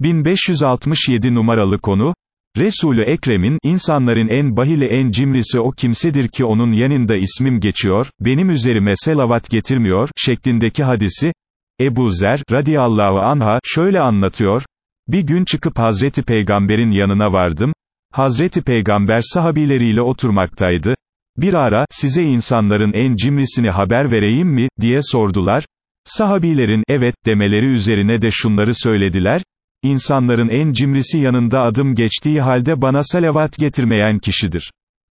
1567 numaralı konu, Resulü Ekrem'in, insanların en bahili en cimrisi o kimsedir ki onun yanında ismim geçiyor, benim üzerime selavat getirmiyor, şeklindeki hadisi, Ebu Zer, radiyallahu anha, şöyle anlatıyor, bir gün çıkıp Hazreti Peygamber'in yanına vardım, Hazreti Peygamber sahabileriyle oturmaktaydı, bir ara, size insanların en cimrisini haber vereyim mi, diye sordular, sahabilerin, evet, demeleri üzerine de şunları söylediler, İnsanların en cimrisi yanında adım geçtiği halde bana salavat getirmeyen kişidir.